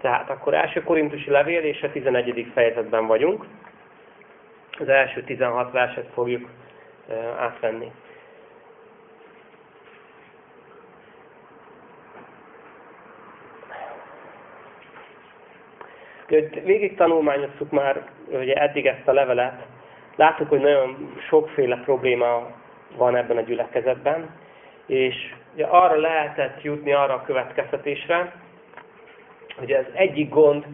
Tehát akkor első korintusi levél és a 11. fejezetben vagyunk. Az első 16 verset fogjuk átvenni. Végig tanulmányoztuk már ugye eddig ezt a levelet. Láttuk, hogy nagyon sokféle probléma van ebben a gyülekezetben, és ugye arra lehetett jutni arra a következtetésre, hogy az egyik gond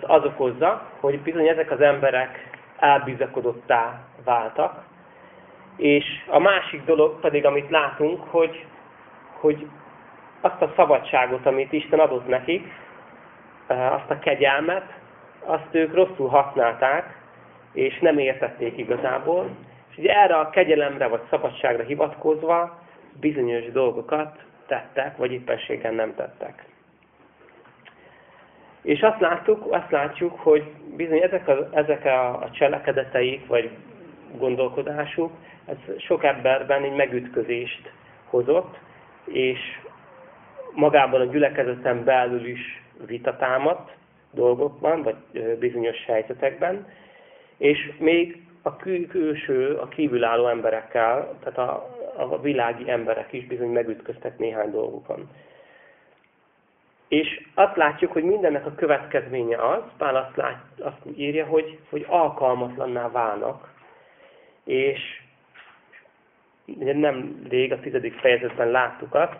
az okozza, hogy bizony ezek az emberek elbizakodottá váltak, és a másik dolog pedig, amit látunk, hogy, hogy azt a szabadságot, amit Isten adott nekik, azt a kegyelmet, azt ők rosszul használták, és nem értették igazából. És ugye erre a kegyelemre vagy szabadságra hivatkozva bizonyos dolgokat tettek, vagy éppenséggel nem tettek. És azt láttuk, azt látjuk, hogy bizony ezek a, ezek a, cselekedeteik, vagy gondolkodásuk, ez sok emberben egy megütközést hozott, és magában a gyülekezeten belül is vitatámadt dolgokban, vagy bizonyos helyzetekben, és még a kül külső, a kívülálló emberekkel, tehát a, a világi emberek is bizony megütköztek néhány dolgokon. És azt látjuk, hogy mindennek a következménye az, Pál azt, lát, azt írja, hogy, hogy alkalmatlanná válnak. És nem rég a tizedik fejezetben láttuk azt,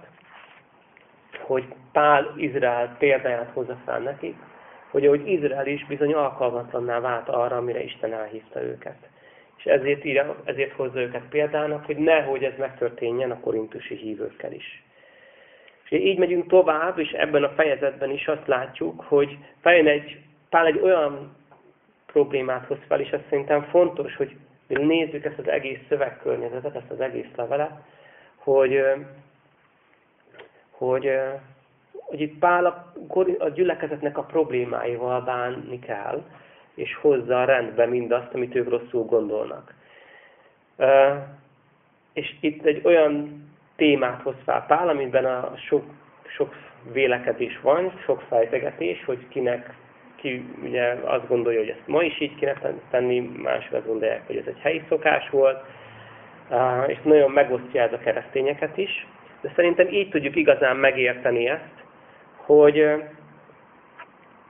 hogy Pál Izrael példáját hozza fel nekik, hogy ahogy Izrael is bizony alkalmatlanná vált arra, amire Isten elhívta őket. És ezért, írja, ezért hozza őket példának, hogy nehogy ez megtörténjen a korintusi hívőkkel is. És így megyünk tovább, és ebben a fejezetben is azt látjuk, hogy feljön egy, Pál egy olyan problémát hoz fel, és azt szerintem fontos, hogy nézzük ezt az egész szövegkörnyezetet, ezt az egész levelet, hogy, hogy, hogy itt Pál a, a gyülekezetnek a problémáival bánni kell, és hozza rendbe mindazt, amit ők rosszul gondolnak. És itt egy olyan témát hoz fel Pál, amiben a sok, sok vélekedés van, sok fejtegetés, hogy kinek ki ugye azt gondolja, hogy ezt ma is így kéne tenni, mások azt gondolják, hogy ez egy helyi szokás volt, és nagyon megosztja ez a keresztényeket is. De szerintem így tudjuk igazán megérteni ezt, hogy,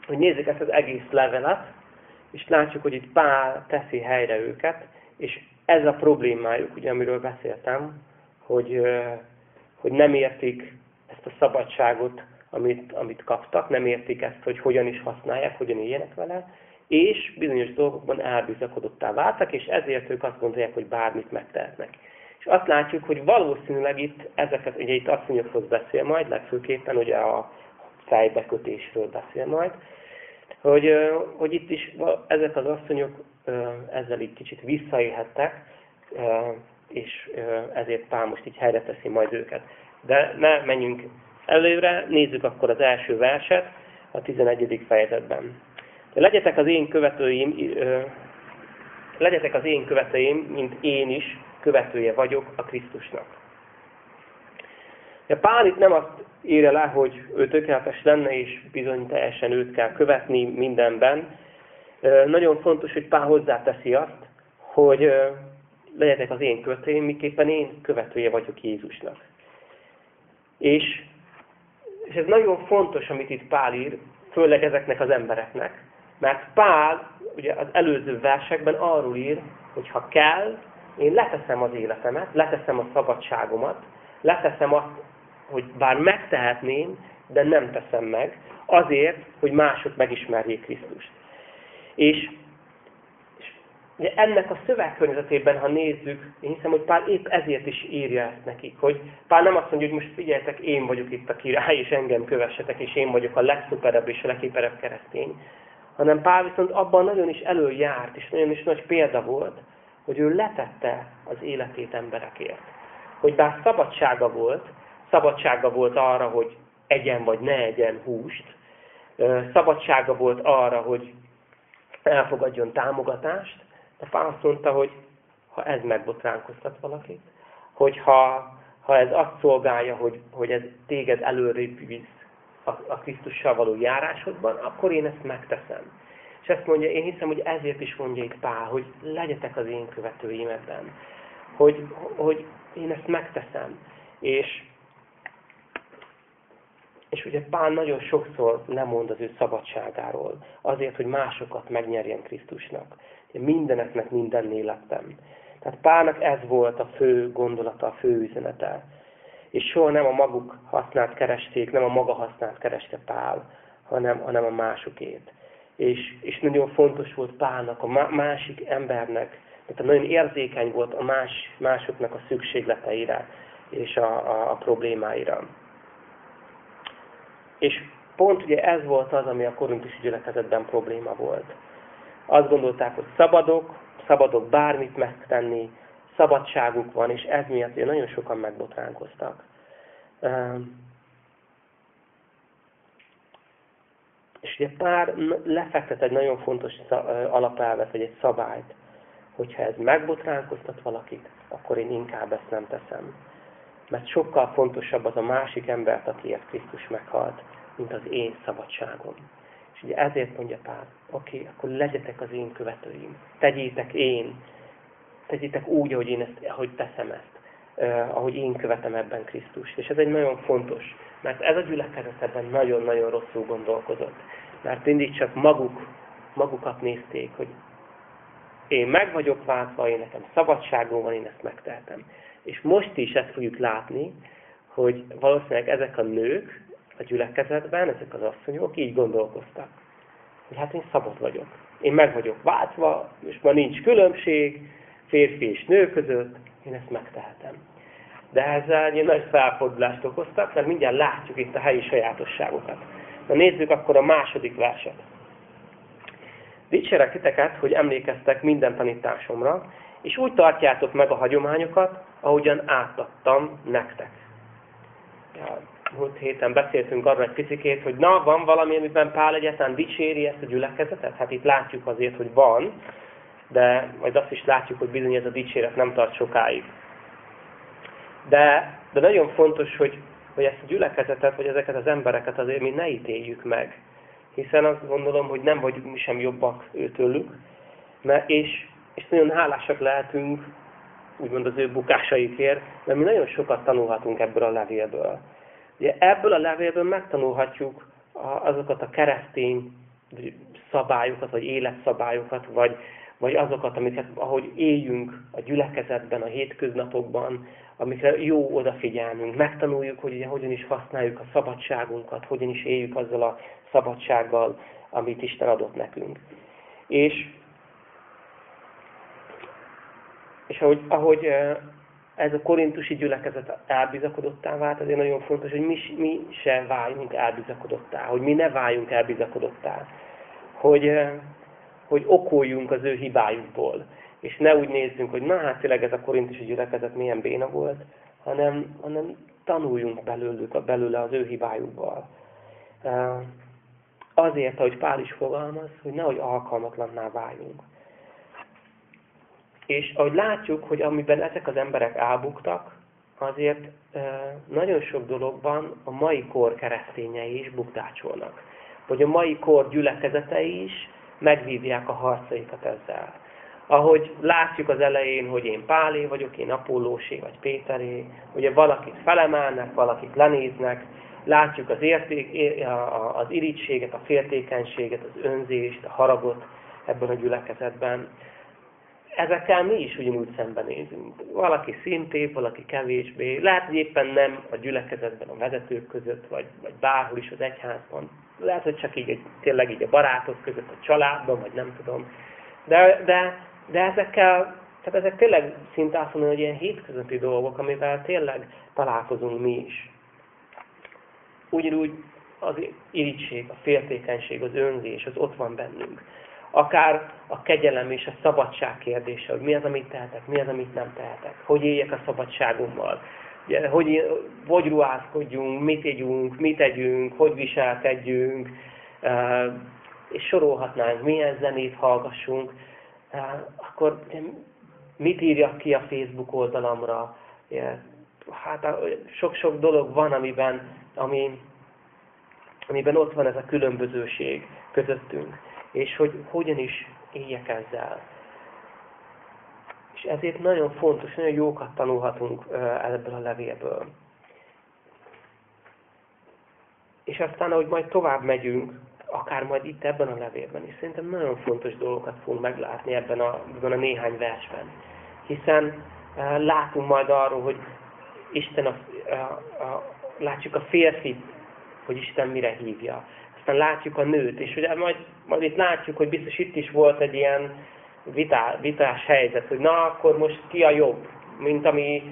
hogy nézzük ezt az egész levelet, és látjuk, hogy itt Pál teszi helyre őket, és ez a problémájuk, ugye, amiről beszéltem, hogy, hogy nem értik ezt a szabadságot, amit, amit kaptak, nem értik ezt, hogy hogyan is használják, hogyan éljenek vele, és bizonyos dolgokban elbizakodottá váltak, és ezért ők azt gondolják, hogy bármit megtehetnek. És azt látjuk, hogy valószínűleg itt ezeket, ugye itt asszonyokhoz beszél majd, legfőképpen ugye a fejbekötésről beszél majd, hogy, hogy itt is ezek az asszonyok ezzel így kicsit visszaélhettek, és ezért Pál most így helyre teszi majd őket. De ne menjünk előre, nézzük akkor az első verset a 11. fejezetben. Legyetek az én követőim, legyetek az én követőim, mint én is követője vagyok a Krisztusnak. Ja, Pál itt nem azt írja le, hogy ő tökéletes lenne, és bizony teljesen őt kell követni mindenben. Nagyon fontos, hogy Pál hozzáteszi azt, hogy legyetek az én követőim, miképpen én követője vagyok Jézusnak. És, és ez nagyon fontos, amit itt Pál ír, főleg ezeknek az embereknek. Mert Pál ugye az előző versekben arról ír, hogy ha kell, én leteszem az életemet, leteszem a szabadságomat, leteszem azt, hogy bár megtehetném, de nem teszem meg, azért, hogy mások megismerjék Krisztust. És Ugye ennek a szövegkörnyezetében, ha nézzük, én hiszem, hogy Pál épp ezért is írja ezt nekik, hogy Pál nem azt mondja, hogy most figyeljetek, én vagyok itt a király, és engem kövessetek, és én vagyok a legszuperebb és a leghiperebb keresztény, hanem Pál viszont abban nagyon is előjárt, és nagyon is nagy példa volt, hogy ő letette az életét emberekért. Hogy bár szabadsága volt, szabadsága volt arra, hogy egyen vagy ne egyen húst, szabadsága volt arra, hogy elfogadjon támogatást, Pál azt mondta, hogy ha ez megbotránkoztat valakit, hogy ha, ha ez azt szolgálja, hogy, hogy ez téged előrébb visz a, a Krisztussal való járásodban, akkor én ezt megteszem. És ezt mondja, én hiszem, hogy ezért is mondja itt Pál, hogy legyetek az én követőim ebben. Hogy, hogy én ezt megteszem. És, és ugye Pál nagyon sokszor lemond az ő szabadságáról, azért, hogy másokat megnyerjen Krisztusnak. Mindeneknek mindennél lettem. Tehát Pálnak ez volt a fő gondolata, a fő üzenete. És soha nem a maguk hasznát keresték, nem a maga hasznát kereste Pál, hanem, hanem a másokét. És, és nagyon fontos volt Pálnak, a másik embernek, tehát nagyon érzékeny volt a más, másoknak a szükségleteire és a, a, a problémáira. És pont ugye ez volt az, ami a korintusi gyülekezetben probléma volt. Azt gondolták, hogy szabadok, szabadok bármit megtenni, szabadságuk van, és ez miatt nagyon sokan megbotránkoztak. És ugye pár lefektet egy nagyon fontos alapelvet, vagy egy szabályt, hogyha ez megbotránkoztat valakit, akkor én inkább ezt nem teszem. Mert sokkal fontosabb az a másik embert, akiért Krisztus meghalt, mint az én szabadságom. Ugye ezért mondja Pál, oké, akkor legyetek az én követőim. Tegyétek én. Tegyétek úgy, ahogy én ezt, ahogy teszem ezt. Uh, ahogy én követem ebben Krisztust. És ez egy nagyon fontos, mert ez a gyülekezet ebben nagyon-nagyon rosszul gondolkozott. Mert mindig csak maguk, magukat nézték, hogy én meg vagyok váltva, én nekem szabadságom van, én ezt megtehetem. És most is ezt fogjuk látni, hogy valószínűleg ezek a nők a gyülekezetben, ezek az asszonyok így gondolkoztak. Hogy hát én szabad vagyok. Én meg vagyok váltva, és ma nincs különbség férfi és nő között, én ezt megtehetem. De ezzel egy nagy felfordulást okoztak, mert mindjárt látjuk itt a helyi sajátosságokat. Na nézzük akkor a második verset. Dicsérek titeket, hogy emlékeztek minden tanításomra, és úgy tartjátok meg a hagyományokat, ahogyan átadtam nektek. Múlt héten beszéltünk arra egy picikét, hogy na, van valami, amiben Pál egyáltalán dicséri ezt a gyülekezetet? Hát itt látjuk azért, hogy van, de majd azt is látjuk, hogy bizony ez a dicséret nem tart sokáig. De, de nagyon fontos, hogy, hogy ezt a gyülekezetet, vagy ezeket az embereket azért mi ne ítéljük meg hiszen azt gondolom, hogy nem vagyunk mi sem jobbak őtőlük, mert és, és nagyon hálásak lehetünk, úgymond az ő bukásaikért, mert mi nagyon sokat tanulhatunk ebből a levélből. Ugye ebből a levélből megtanulhatjuk azokat a keresztény szabályokat, vagy életszabályokat, vagy, vagy azokat, amiket, ahogy éljünk a gyülekezetben, a hétköznapokban, amikre jó odafigyelnünk. Megtanuljuk, hogy ugye hogyan is használjuk a szabadságunkat, hogyan is éljük azzal a szabadsággal, amit Isten adott nekünk. És, és ahogy, ahogy ez a korintusi gyülekezet elbizakodottá vált, azért nagyon fontos, hogy mi, mi se váljunk elbizakodottá, hogy mi ne váljunk elbizakodottá, hogy, hogy okoljunk az ő hibájukból, és ne úgy nézzünk, hogy na hát tényleg ez a korintusi gyülekezet milyen béna volt, hanem, hanem tanuljunk belőlük, belőle az ő hibájukból. Azért, ahogy Pál is fogalmaz, hogy nehogy alkalmatlanná váljunk. És ahogy látjuk, hogy amiben ezek az emberek elbuktak, azért nagyon sok dologban a mai kor keresztényei is bukdácsolnak. Hogy a mai kor gyülekezetei is megvívják a harcaikat ezzel. Ahogy látjuk az elején, hogy én Pálé vagyok, én Apollósé vagy Péteré, ugye valakit felemelnek, valakit lenéznek, látjuk az, érték, az irítséget, a féltékenységet, az önzést, a haragot ebben a gyülekezetben. Ezekkel mi is ugyanúgy szembenézünk. Valaki szintén, valaki kevésbé. Lehet, hogy éppen nem a gyülekezetben, a vezetők között, vagy, vagy bárhol is az egyházban. Lehet, hogy csak így, tényleg így a barátok között, a családban, vagy nem tudom. De, de, de ezekkel, tehát ezek tényleg szinte azt mondani, hogy ilyen hétköznapi dolgok, amivel tényleg találkozunk mi is ugyanúgy az irítség, a féltékenység, az önzés, az ott van bennünk. Akár a kegyelem és a szabadság kérdése, hogy mi az, amit tehetek, mi az, amit nem tehetek, hogy éljek a szabadságommal, hogy, hogy ruházkodjunk, mit együnk, mit tegyünk, hogy viselkedjünk, és sorolhatnánk, milyen zenét hallgassunk, akkor mit írjak ki a Facebook oldalamra. Hát sok-sok dolog van, amiben ami, amiben ott van ez a különbözőség közöttünk, és hogy hogyan is éljek ezzel. És ezért nagyon fontos, nagyon jókat tanulhatunk ebből a levélből. És aztán, ahogy majd tovább megyünk, akár majd itt ebben a levélben is, szerintem nagyon fontos dolgokat fogunk meglátni ebben a, ebben a néhány versben. Hiszen látunk majd arról, hogy Isten a, a, a, látjuk a férfit, hogy Isten mire hívja. Aztán látjuk a nőt, és ugye majd, majd itt látjuk, hogy biztos itt is volt egy ilyen vitá, vitás helyzet, hogy na, akkor most ki a jobb, mint ami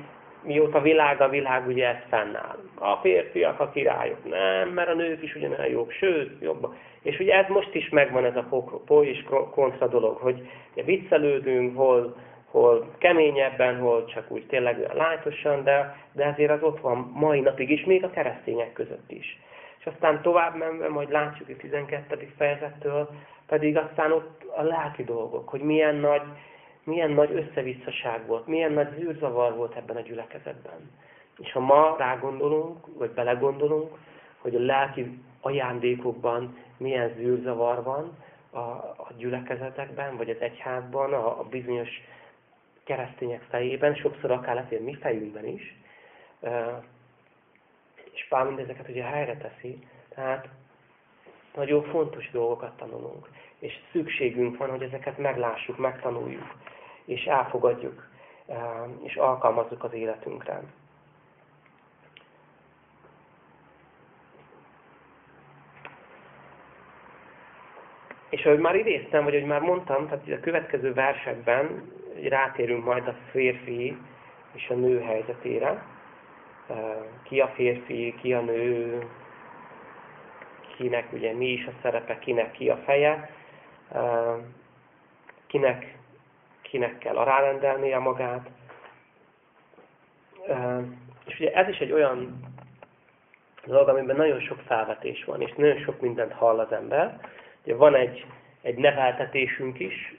mióta világ a világ, ugye ez fennáll. A férfiak a királyok. Nem, mert a nők is ugyanolyan jobb, sőt, jobb. És ugye ez most is megvan ez a po és kontra dolog, hogy viccelődünk, hol, hol keményebben, hol csak úgy tényleg lájtosan, de, de ezért az ott van mai napig is, még a keresztények között is. És aztán tovább menve, majd látjuk a 12. fejezettől, pedig aztán ott a lelki dolgok, hogy milyen nagy, milyen nagy összevisszaság volt, milyen nagy zűrzavar volt ebben a gyülekezetben. És ha ma rágondolunk, vagy belegondolunk, hogy a lelki ajándékokban milyen zűrzavar van a, a gyülekezetekben, vagy az egyházban, a, a bizonyos keresztények fejében, sokszor akár lehet, mi fejünkben is, és Pál mindezeket ugye helyre teszi, tehát nagyon fontos dolgokat tanulunk, és szükségünk van, hogy ezeket meglássuk, megtanuljuk, és elfogadjuk, és alkalmazzuk az életünkre. És ahogy már idéztem, vagy ahogy már mondtam, tehát a következő versekben rátérünk majd a férfi és a nő helyzetére. Ki a férfi, ki a nő, kinek ugye mi is a szerepe, kinek ki a feje, kinek, kinek kell alárendelnie magát. És ugye ez is egy olyan dolog, amiben nagyon sok felvetés van, és nagyon sok mindent hall az ember. Ugye van egy, egy neveltetésünk is,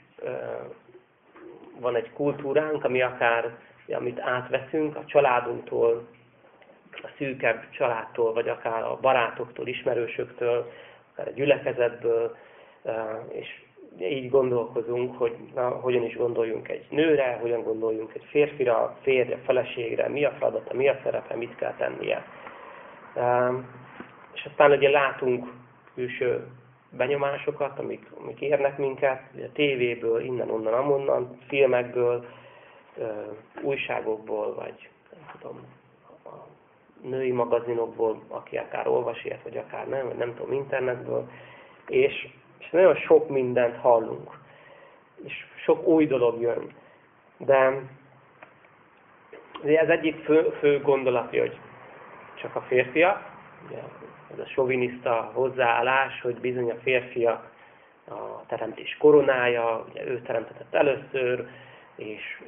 van egy kultúránk, ami akár, amit átveszünk a családunktól, a szűkebb családtól, vagy akár a barátoktól, ismerősöktől, akár a gyülekezetből, és így gondolkozunk, hogy na, hogyan is gondoljunk egy nőre, hogyan gondoljunk egy férfira, férje, feleségre, mi a feladata, mi a szerepe, mit kell tennie. És aztán ugye látunk külső benyomásokat, amik, amik érnek minket, a tévéből, innen, onnan, amonnan, filmekből, újságokból, vagy nem tudom, női magazinokból, aki akár olvas ilyet, vagy akár nem, vagy nem tudom, internetből, és, és nagyon sok mindent hallunk, és sok új dolog jön. De ez egyik fő, fő gondolatja, hogy csak a férfiak, ugye, ez a soviniszta hozzáállás, hogy bizony a férfiak a teremtés koronája, ugye ő teremtetett először, és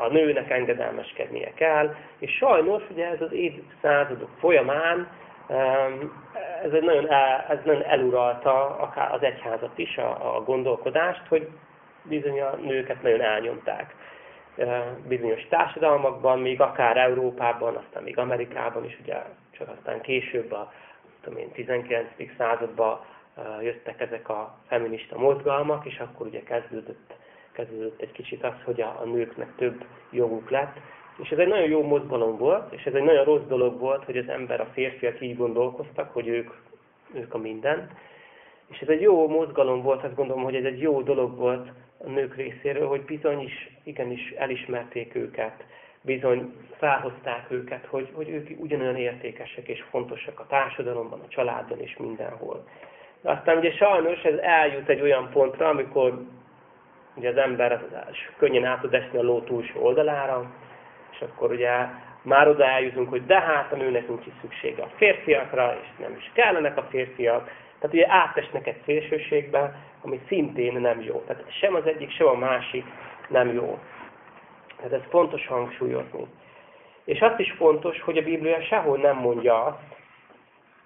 a nőnek engedelmeskednie kell, és sajnos ugye ez az évszázadok folyamán ez egy nagyon, ez nagyon eluralta akár az egyházat is, a, a gondolkodást, hogy bizony a nőket nagyon elnyomták bizonyos társadalmakban, még akár Európában, aztán még Amerikában is, ugye csak aztán később a tudom én, 19. században jöttek ezek a feminista mozgalmak, és akkor ugye kezdődött, kezdődött egy kicsit az, hogy a, a nőknek több joguk lett. És ez egy nagyon jó mozgalom volt, és ez egy nagyon rossz dolog volt, hogy az ember, a férfiak így gondolkoztak, hogy ők, ők a minden. És ez egy jó mozgalom volt, azt gondolom, hogy ez egy jó dolog volt a nők részéről, hogy bizony is, igenis elismerték őket, bizony felhozták őket, hogy, hogy ők ugyanolyan értékesek és fontosak a társadalomban, a családban és mindenhol. De aztán ugye sajnos ez eljut egy olyan pontra, amikor ugye az ember könnyen át tud esni a ló túlsó oldalára, és akkor ugye már oda eljutunk, hogy de hát a nőnek nincs is szüksége a férfiakra, és nem is kellenek a férfiak. Tehát ugye átesnek egy szélsőségbe, ami szintén nem jó. Tehát sem az egyik, sem a másik nem jó. Tehát ez fontos hangsúlyozni. És azt is fontos, hogy a Biblia sehol nem mondja azt,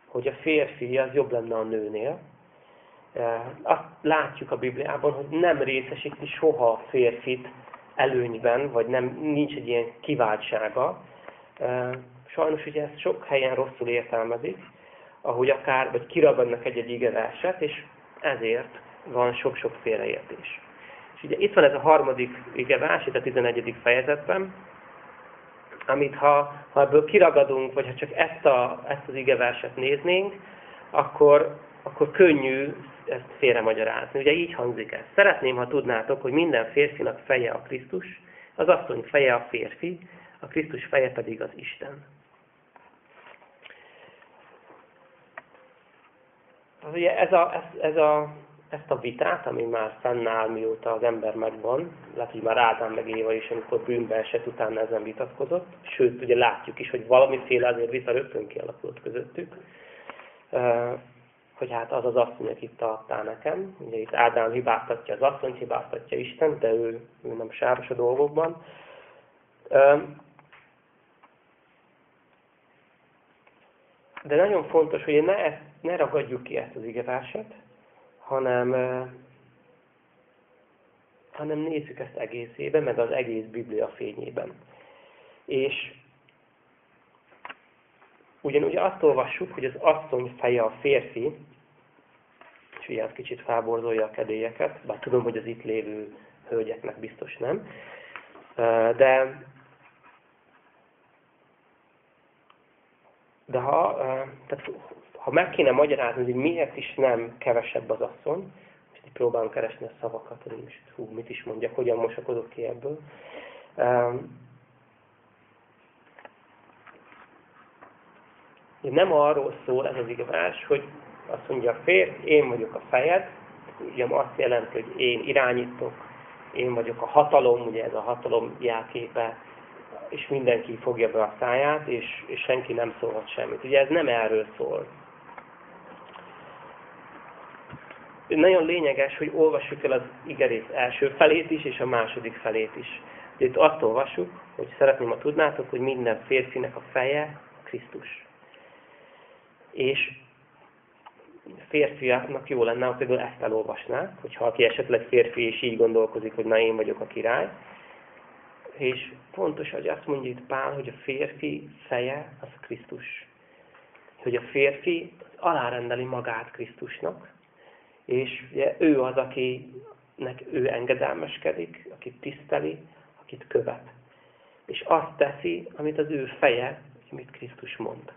hogy a férfi az jobb lenne a nőnél. Azt látjuk a Bibliában, hogy nem részesíti soha a férfit előnyben, vagy nem, nincs egy ilyen kiváltsága. Sajnos ugye ezt sok helyen rosszul értelmezik. ahogy akár, vagy kiragadnak egy-egy igeverset, és ezért van sok-sok félreértés. És ugye itt van ez a harmadik igevers, itt a 11. fejezetben, amit ha, ha ebből kiragadunk, vagy ha csak ezt, a, ezt az igeverset néznénk, akkor, akkor könnyű ezt félremagyarázni. Ugye így hangzik ez. Szeretném, ha tudnátok, hogy minden férfinak feje a Krisztus, az asszony feje a férfi, a Krisztus feje pedig az Isten. Az ugye ez a, ez, ez a, ezt a vitát, ami már fennáll, mióta az ember megvan, lehet, hogy már Ádám meg Éva is, amikor bűnbe esett, utána ezen vitatkozott. Sőt, ugye látjuk is, hogy valamiféle azért vita rögtön kialakult közöttük hogy hát az az asszony, akit tartál nekem. Ugye itt Ádám hibáztatja az asszonyt, hibáztatja Isten, de ő, ő nem sáros a dolgokban. De nagyon fontos, hogy ne, ezt, ne ragadjuk ki ezt az igeverset, hanem, hanem nézzük ezt egészében, meg az egész Biblia fényében. És ugyanúgy azt olvassuk, hogy az asszony feje a férfi, és ugye az kicsit felborzolja a kedélyeket, bár tudom, hogy az itt lévő hölgyeknek biztos nem. De, de ha, tehát, ha meg kéne magyarázni, hogy miért is nem kevesebb az asszony, és itt próbálom keresni a szavakat, hogy most, hú, mit is mondjak, hogyan mosakodok ki ebből. Nem arról szól ez az igazás, hogy azt mondja férj, én vagyok a fejed, ugye azt jelenti, hogy én irányítok, én vagyok a hatalom, ugye ez a hatalom jelképe, és mindenki fogja be a száját, és, és senki nem szólhat semmit. Ugye ez nem erről szól. Nagyon lényeges, hogy olvassuk el az igerész első felét is, és a második felét is. Ugye itt azt olvassuk, hogy szeretném, ha tudnátok, hogy minden férfinek a feje Krisztus. És férfiaknak jó lenne, ha például ezt elolvasná, hogyha aki esetleg férfi és így gondolkozik, hogy na én vagyok a király. És fontos, hogy azt mondja itt Pál, hogy a férfi feje az Krisztus. Hogy a férfi alárendeli magát Krisztusnak, és ugye ő az, akinek ő engedelmeskedik, akit tiszteli, akit követ. És azt teszi, amit az ő feje, amit Krisztus mond.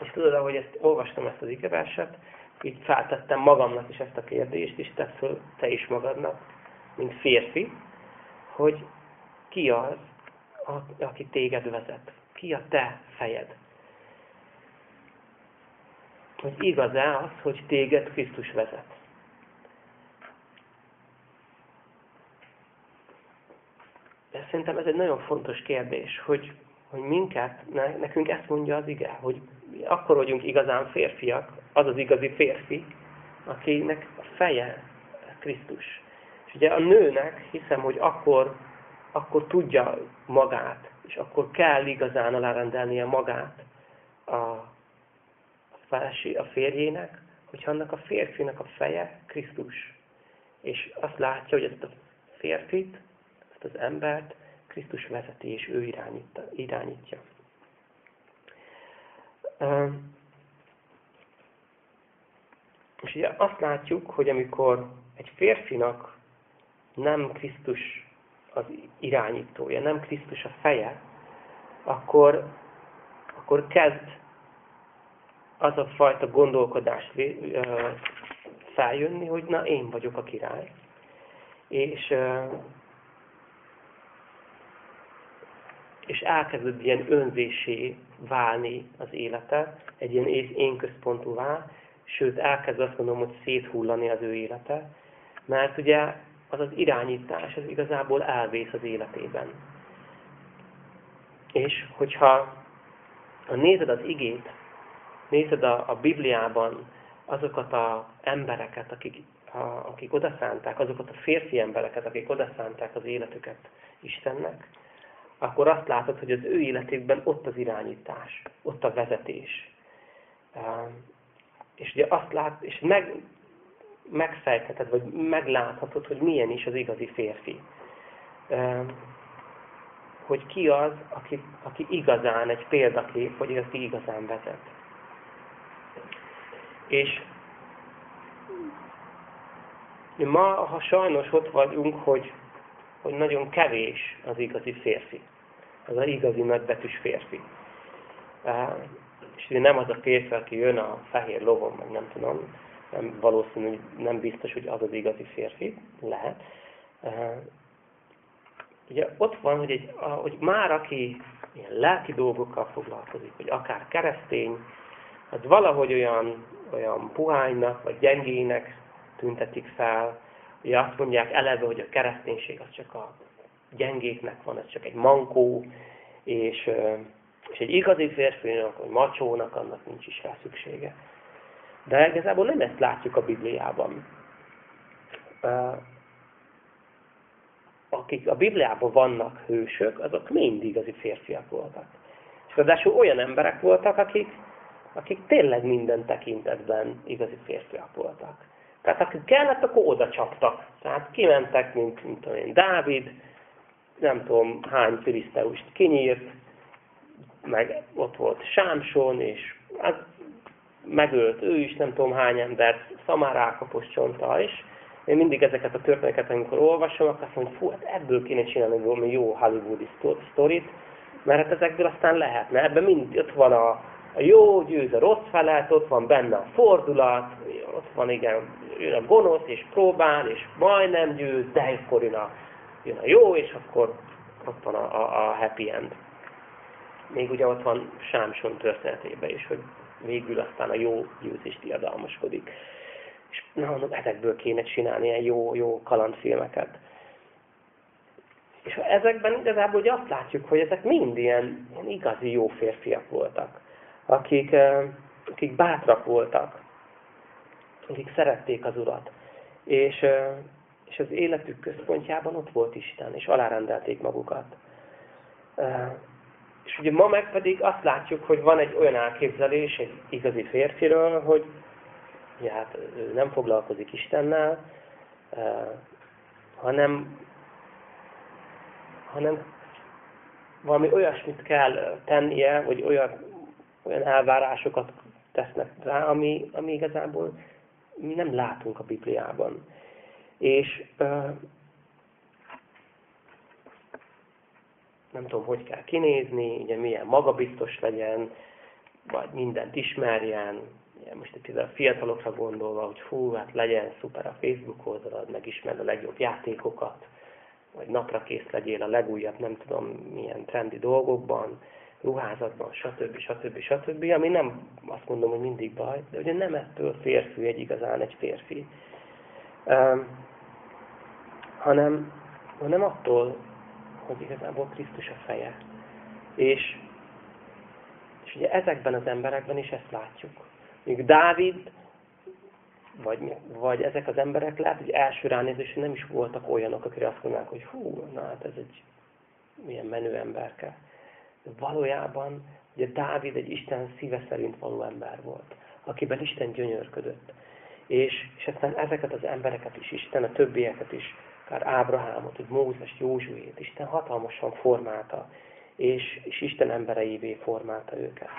És tudod, ahogy ezt olvastam ezt az ikeverset, így feltettem magamnak is ezt a kérdést, és tett föl te is magadnak, mint férfi, hogy ki az, aki téged vezet? Ki a te fejed? Hogy igaz-e az, hogy téged Krisztus vezet? De szerintem ez egy nagyon fontos kérdés, hogy, hogy minket, nekünk ezt mondja az ige, hogy akkor vagyunk igazán férfiak, az az igazi férfi, akinek a feje Krisztus. És ugye a nőnek hiszem, hogy akkor, akkor tudja magát, és akkor kell igazán alárendelnie magát a, a, felesi, a férjének, hogy annak a férfinak a feje Krisztus. És azt látja, hogy ezt a férfit, ezt az embert Krisztus vezeti, és ő irányítja. És ugye azt látjuk, hogy amikor egy férfinak nem Krisztus az irányítója, nem Krisztus a feje, akkor, akkor kezd az a fajta gondolkodás feljönni, hogy na, én vagyok a király. És és elkezded ilyen önzésé válni az élete, egy ilyen én központú vál, sőt elkezd azt mondom, hogy széthullani az ő élete, mert ugye az az irányítás, az igazából elvész az életében. És hogyha ha nézed az igét, nézed a, a Bibliában azokat az embereket, akik, a, akik odaszánták, azokat a férfi embereket, akik odaszánták az életüket Istennek, akkor azt látod, hogy az ő életükben ott az irányítás, ott a vezetés. És ugye azt lát, és meg, megfejtheted, vagy megláthatod, hogy milyen is az igazi férfi. Hogy ki az, aki, aki igazán egy példakép, vagy aki igazán vezet. És ma, ha sajnos ott vagyunk, hogy, hogy nagyon kevés az igazi férfi. Az az igazi nagybetűs férfi. És nem az a férfi, aki jön a fehér lovon, meg nem tudom, nem valószínű, nem biztos, hogy az az igazi férfi, lehet. Ugye ott van, hogy, egy, hogy már aki ilyen lelki dolgokkal foglalkozik, hogy akár keresztény, az valahogy olyan, olyan puhánynak, vagy gyengének tüntetik fel. Ugye azt mondják eleve, hogy a kereszténység az csak a gyengéknek van, ez csak egy mankó, és, és egy igazi férfinak, vagy macsónak, annak nincs is rá szüksége. De igazából nem ezt látjuk a Bibliában. Akik a Bibliában vannak hősök, azok mind igazi férfiak voltak. És ráadásul olyan emberek voltak, akik, akik tényleg minden tekintetben igazi férfiak voltak. Tehát akik kellett, akkor oda csaptak. Tehát kimentek, mint, mint tudom én, Dávid, nem tudom hány filiszteust kinyírt, meg ott volt Sámson, és az megölt ő is, nem tudom hány embert, szamár ákapos csonta is. Én mindig ezeket a történeteket, amikor olvasom, akkor azt mondom, hogy fú, hát ebből kéne csinálni valami jó hollywoodi sztorit, mert hát ezekből aztán lehetne. Ebben mind ott van a, a jó győz a rossz felett, ott van benne a fordulat, ott van igen, jön a gonosz, és próbál, és majdnem győz, de akkor jön a, jön a jó, és akkor ott van a, a, a happy end. Még ugye ott van Sámson történetében is, hogy végül aztán a jó győzés diadalmaskodik. És na, mondom, ezekből kéne csinálni ilyen jó, jó kalandfilmeket. És ezekben igazából ugye azt látjuk, hogy ezek mind ilyen, ilyen igazi jó férfiak voltak, akik, eh, akik bátrak voltak, akik szerették az Urat. És, eh, és az életük központjában ott volt Isten, és alárendelték magukat. És ugye ma meg pedig azt látjuk, hogy van egy olyan elképzelés egy igazi férfiről, hogy ja, hát ő nem foglalkozik Istennel, hanem, hanem valami olyasmit kell tennie, vagy olyan, olyan elvárásokat tesznek rá, ami, ami igazából mi nem látunk a Bibliában. És nem tudom, hogy kell kinézni, ugye milyen magabiztos legyen, vagy mindent ismerjen, ugye most például a fiatalokra gondolva, hogy fú, hát legyen szuper a Facebook oldalad, megismerd a legjobb játékokat, vagy napra kész legyél a legújabb, nem tudom milyen trendi dolgokban, ruházatban, stb. stb. stb. Ami nem azt mondom, hogy mindig baj, de ugye nem ettől férfi egy igazán egy férfi. Hanem, hanem attól, hogy igazából Krisztus a feje. És, és ugye ezekben az emberekben is ezt látjuk. Míg Dávid, vagy, vagy ezek az emberek lehet, hogy első ránézésre nem is voltak olyanok, akik azt mondanák, hogy hú, na hát ez egy milyen menő emberke. De valójában ugye Dávid egy Isten szíve szerint való ember volt, akiben Isten gyönyörködött. És, és aztán ezeket az embereket is, Isten a többieket is akár Ábrahámot, hogy Mózes, Józsuét, Isten hatalmasan formálta, és, és Isten embereivé formálta őket.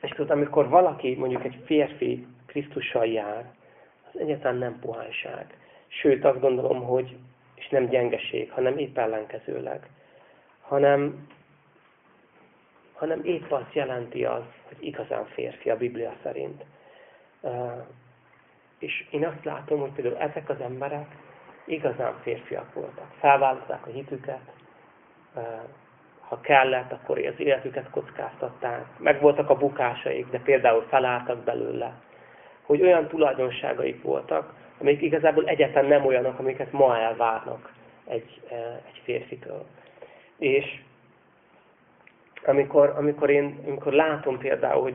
És tudod, amikor valaki, mondjuk egy férfi Krisztussal jár, az egyáltalán nem puhányság. Sőt, azt gondolom, hogy és nem gyengeség, hanem épp ellenkezőleg. Hanem, hanem épp azt jelenti az, hogy igazán férfi a Biblia szerint. És én azt látom, hogy például ezek az emberek igazán férfiak voltak. Felvállalták a hitüket, ha kellett, akkor az életüket kockáztatták. Meg a bukásaik, de például felálltak belőle. Hogy olyan tulajdonságaik voltak, amik igazából egyetlen nem olyanok, amiket ma elvárnak egy, egy férfitől. És amikor, amikor én amikor látom például, hogy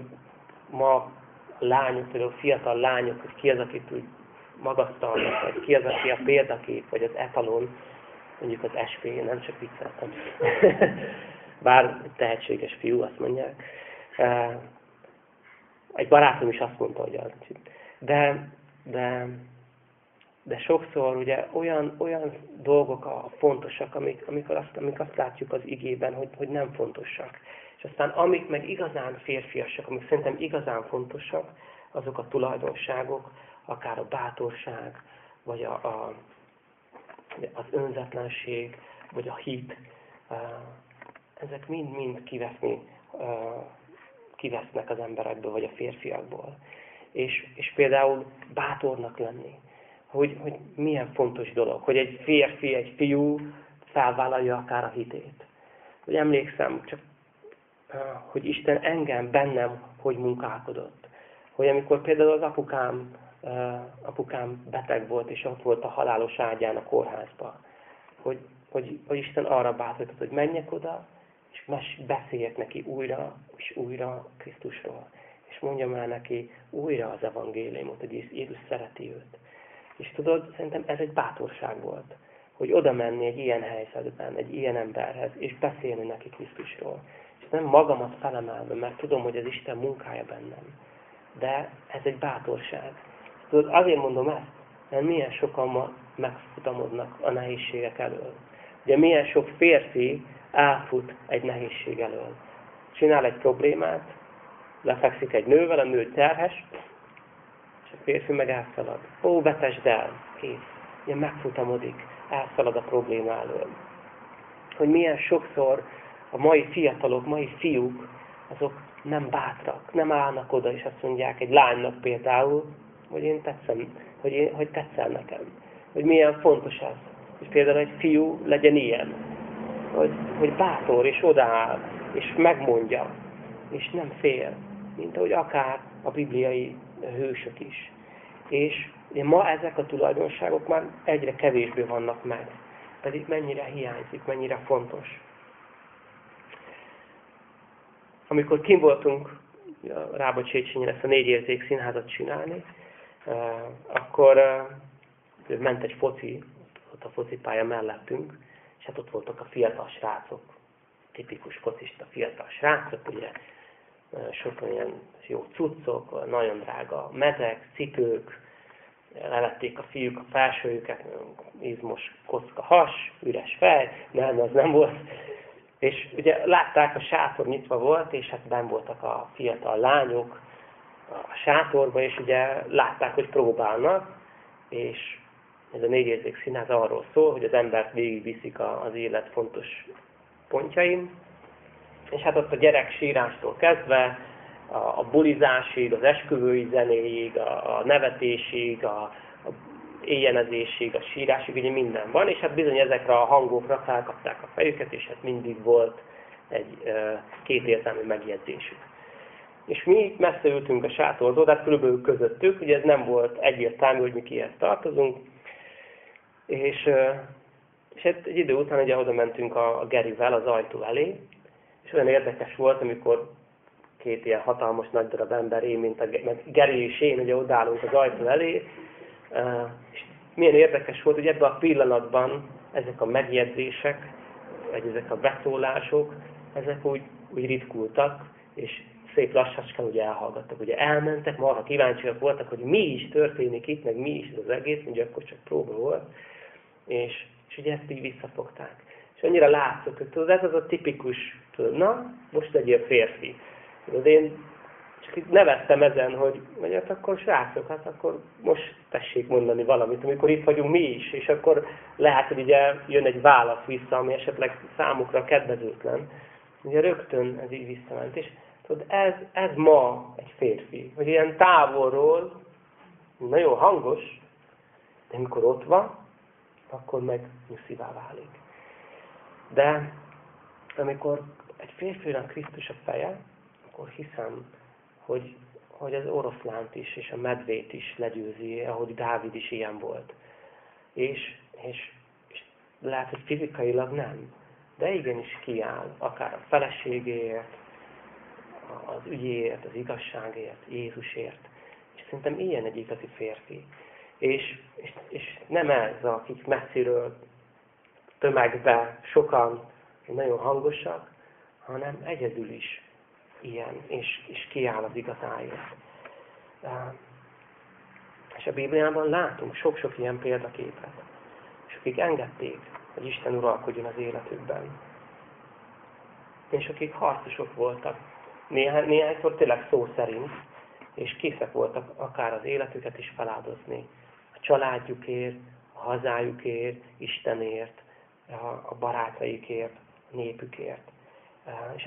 ma lányok, például fiatal lányok, hogy ki az, akit úgy magasztalnak, vagy ki az, aki a példakép, vagy az etalon, mondjuk az SP, nem csak vicceltem. Bár tehetséges fiú, azt mondják. Egy barátom is azt mondta, hogy az. De, de, de sokszor ugye olyan, olyan dolgok a fontosak, amik, amikor azt, amik azt látjuk az igében, hogy, hogy nem fontosak. És aztán amik meg igazán férfiasak, amik szerintem igazán fontosak, azok a tulajdonságok, akár a bátorság, vagy a, a, az önzetlenség, vagy a hit, ezek mind-mind kiveszni, kivesznek az emberekből, vagy a férfiakból. És, és például bátornak lenni, hogy, hogy milyen fontos dolog, hogy egy férfi, egy fiú felvállalja akár a hitét. Hogy emlékszem, csak hogy Isten engem, bennem, hogy munkálkodott. Hogy amikor például az apukám, apukám beteg volt, és ott volt a halálos ágyán a kórházban, hogy, hogy, hogy Isten arra bátorított, hogy menjek oda, és beszéljek neki újra és újra Krisztusról. És mondjam el neki újra az evangéliumot, hogy Jézus szereti őt. És tudod, szerintem ez egy bátorság volt, hogy oda menni egy ilyen helyzetben, egy ilyen emberhez, és beszélni neki Krisztusról. És nem magamat felemelve, mert tudom, hogy az Isten munkája bennem. De ez egy bátorság. Tudod, azért mondom ezt, mert milyen sokan ma megfutamodnak a nehézségek elől. Ugye milyen sok férfi elfut egy nehézség elől. Csinál egy problémát, lefekszik egy nővel, a nő terhes, és a férfi meg elszalad. Ó, vetesd el, kész. Ilyen megfutamodik, elszalad a probléma elől. Hogy milyen sokszor a mai fiatalok, mai fiúk, azok nem bátrak, nem állnak oda, és azt mondják egy lánynak például, hogy én tetszem, hogy, én, hogy tetszel nekem. Hogy milyen fontos ez. És például egy fiú legyen ilyen. Hogy, hogy bátor, és odaáll, és megmondja, és nem fél. Mint ahogy akár a bibliai hősök is. És ma ezek a tulajdonságok már egyre kevésbé vannak meg. Pedig mennyire hiányzik, mennyire fontos. Amikor kim voltunk Rábocsécsényen ezt a négy érzék színházat csinálni, eh, akkor eh, ment egy foci, ott a focipálya mellettünk, és hát ott voltak a fiatal srácok, tipikus focista fiatal srácok, ugye sok ilyen jó cuccok, nagyon drága mezek, cipők, levették a fiúk a felsőjüket, izmos kocka has, üres fej, nem, az nem volt. És ugye látták, a sátor nyitva volt, és hát ben voltak a fiatal lányok a sátorba, és ugye látták, hogy próbálnak, és ez a négyérzék színház arról szól, hogy az embert végigviszik az élet fontos pontjain, és hát ott a gyerek sírástól kezdve, a, a bulizásig, az esküvői zenéig, a, a nevetésig, a, a éjjenezésig, a sírásig, ugye minden van, és hát bizony ezekre a hangokra felkapták a fejüket, és hát mindig volt egy kétértelmű megjegyzésük. És mi itt messze ültünk a sátortól, tehát körülbelül közöttük, ugye ez nem volt egyértelmű, hogy mi kihez tartozunk, és, és hát egy idő után ugye oda mentünk a, a Gerivel az ajtó elé, és olyan érdekes volt, amikor két ilyen hatalmas nagy darab ember, én, mint a Geri és én, ugye odállunk az ajtó elé, és milyen érdekes volt, hogy ebben a pillanatban ezek a megjegyzések, vagy ezek a beszólások, ezek úgy, úgy ritkultak, és szép lassacskán ugye elhallgattak. Ugye elmentek, marha kíváncsiak voltak, hogy mi is történik itt, meg mi is ez az egész, ugye akkor csak próba volt, és, és ugye ezt így visszafogták. És annyira látszott, hogy tudod, ez az a tipikus, tudod, na, most legyél férfi. Tudod, én csak itt nevettem ezen, hogy, hogy hát akkor srácok, hát akkor most tessék mondani valamit, amikor itt vagyunk mi is, és akkor lehet, hogy ugye jön egy válasz vissza, ami esetleg számukra kedvezőtlen. Ugye rögtön ez így visszament. És tudod, ez, ez ma egy férfi, hogy ilyen távolról, nagyon hangos, de amikor ott van, akkor meg nyuszivá válik. De amikor egy férfinak Krisztus a feje, akkor hiszem, hogy, hogy az oroszlánt is, és a medvét is legyőzi, ahogy Dávid is ilyen volt. És, és, és lehet, hogy fizikailag nem, de igenis kiáll, akár a feleségéért, az ügyéért, az igazságért, Jézusért. És szerintem ilyen egy igazi férfi. És, és, és nem ez, akik messziről tömegbe sokan nagyon hangosak, hanem egyedül is ilyen, és, és kiáll az igazáért. És a Bibliában látunk sok-sok ilyen példaképet, és akik engedték, hogy Isten uralkodjon az életükben. és akik harcosok voltak. Néhány, néhányszor tényleg szó szerint, és készek voltak akár az életüket is feláldozni. A családjukért, a hazájukért, Istenért, a barátaikért, népükért. És